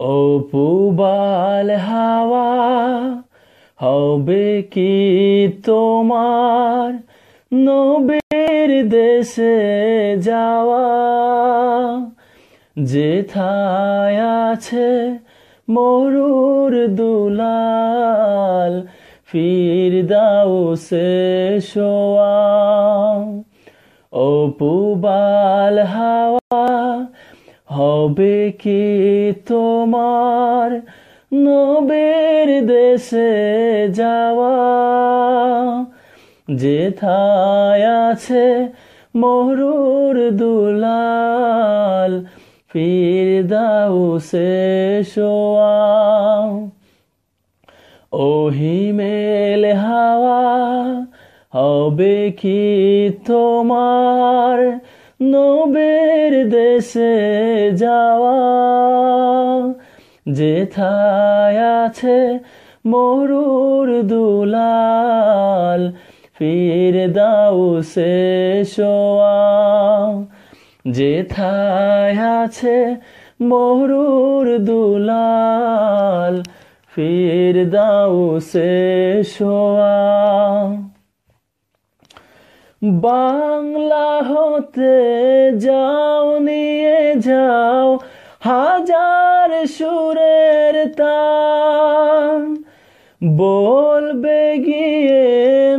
ও পুবাল হাওয়া, হবে কি তোমার নবীর দেশে যাওয়া? যেথায় আছে মরুর দুলাল, ফির দাও সে শোয়া। ও পুবাল হাওয়া হবে কি তোমার নবের দেশে যাওয়া? যেথায় আছে মরুর দুলাল, ফির দাও সে শোয়া। ও হিমেল হাওয়া হবে কি তোমার নবের দেশে যাওয়া, যেথায় আছে মরুর দুলাল, ফির দাও সে শোয়া, যেথায় আছে মরুর দুলাল, ফির দাও সে শোয়া। বাংলা হতে যাও, নিয়ে যাও হাজার সুরের তান বলবে গিয়ে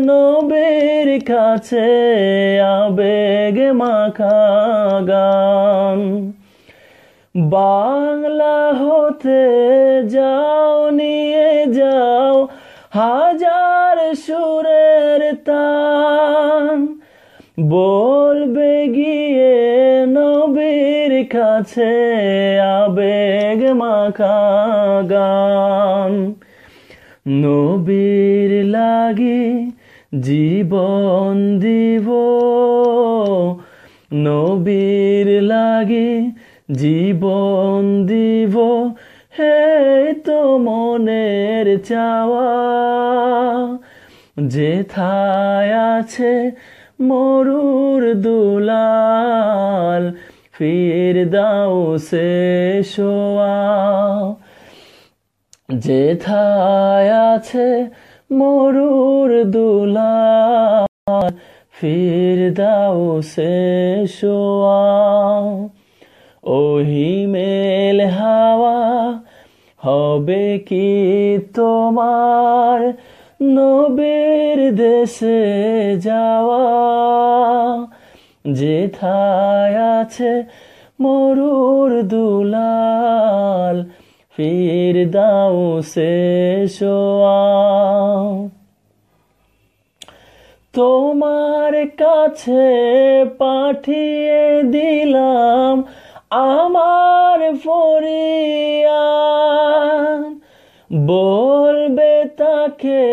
নবের কাছে আবেগ মাখা গান। বাংলা হতে যাও, নিয়ে যাও হাজার সুরের তান বলবে গিয়ে নবীর কাছে আবেগ মাখা গান। নবীর লাগি জীবন দিব। নবীর লাগি জীবন দিব। হে তো মনের চাওয়া। যেথায় আছে মরুর দুলাল, ফির দাও সে শোয়া। যেথায় আছে মরুর দুলাল, ফির দাও সে শোয়া। ও হিমেল হাওয়া হবে কি তোমার? নবীর দেশে যাওয়া, যেথায় আছে মরুর দুলাল, ফির দাও সে শোয়া। তোমার কাছে পাঠিয়ে দিলাম আমার ফরিয়াদ। বলবে তাকে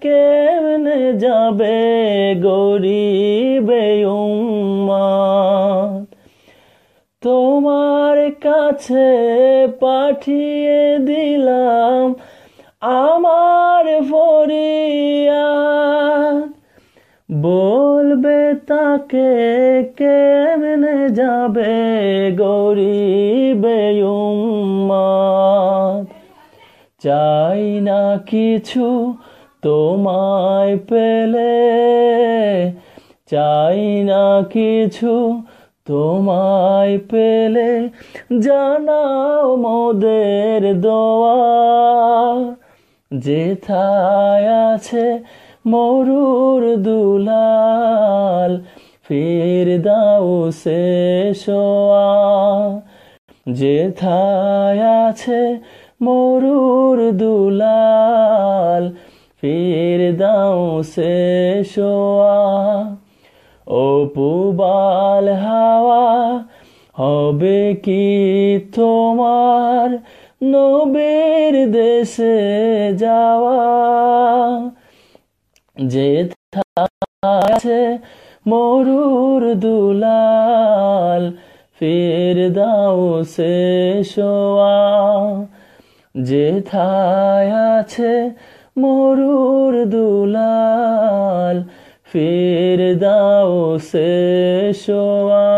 কেমনে যাবে গরিবে উম্মাদ? তোমার কাছে পাঠিয়ে দিলাম আমার ফরিয়াদ। বলবে তাকে কেমনে যাবে গরিবে উম্মাদ? চাই না কিছু তোমায় পেলে। চাই না কিছু তোমায় পেলে। জানাও মোদের দোয়া। যেথায় আছে মরুর দুলাল, ফির দাও সে শোয়া। যেথায় আছে মরুর দুলাল ফির দাও সে শোয়া। ও পুবাল হাওয়া, হবে কি তোমার নবীর দেশে যাওয়া? যেথায় মরুর দুলাল ফির দাও সে শোয়া। যেথায় আছে মরুর দুলাল ফির দাও সে শোয়া